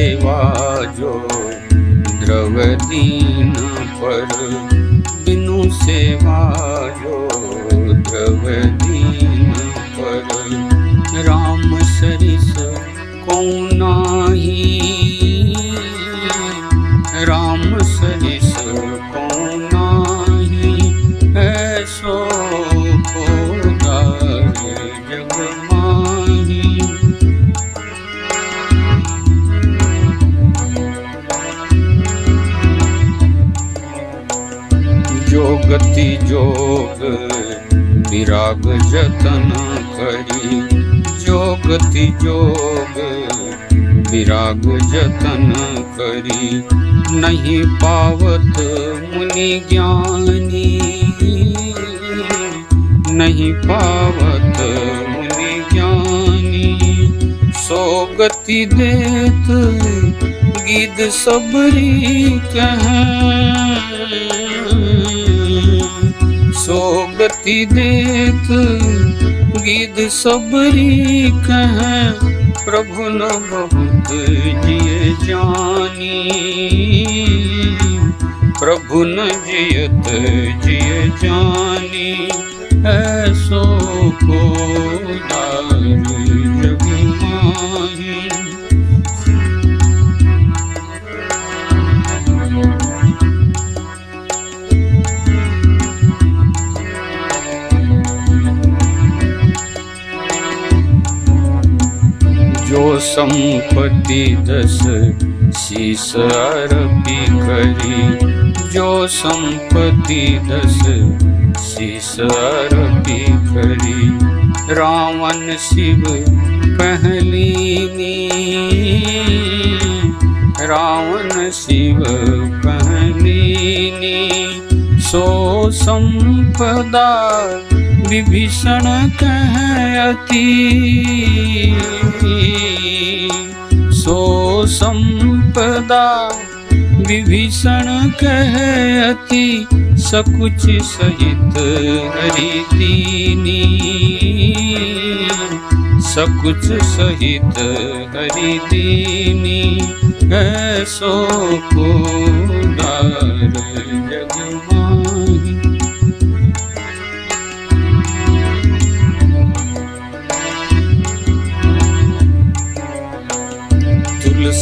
सेवा जो द्रवदीन पर बिनु सेवा जो द्रवदीन पर। राम सरिस कौनाही जो गति जोग, विराग जतन करी। जो गति जोग, विराग जतन करी। नहीं पावत मुनि ज्ञानी, नहीं पावत मुनि ज्ञानी। सो गति देत गीत सबरी कह। गति देत गीत सबरी कह, प्रभु न बहुत जिय जानी। प्रभु न जियत जिय जानी, ऐसो को जग माही शीस अरबी करी। जो शीस अरबी करी। रावण शिव पहलीनी। रावण शिव संपदा विभीषण सो संपदा विभीषण कहती सकुच सहित हरि दीनी सकुच सहित हरि दीनी ऐसो को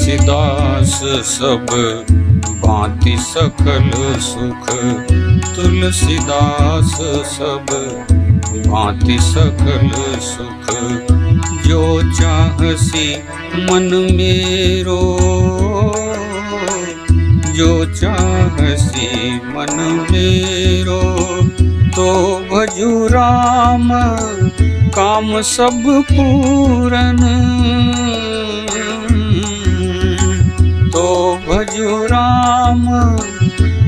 तुलसीदास सब भांति सकल सुख। तुलसीदास सब भांति सकल सुख। जो चाहसी मन मेरो जो चाहसी मन मेरो तो भजू राम काम सब पूरन भजो राम,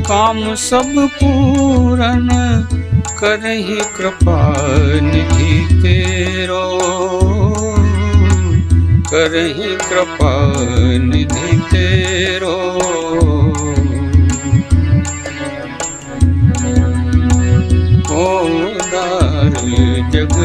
काम सब पूरन करही कृपा निधि तेरो। करही कृपा निधि तेरो। ओ दार जग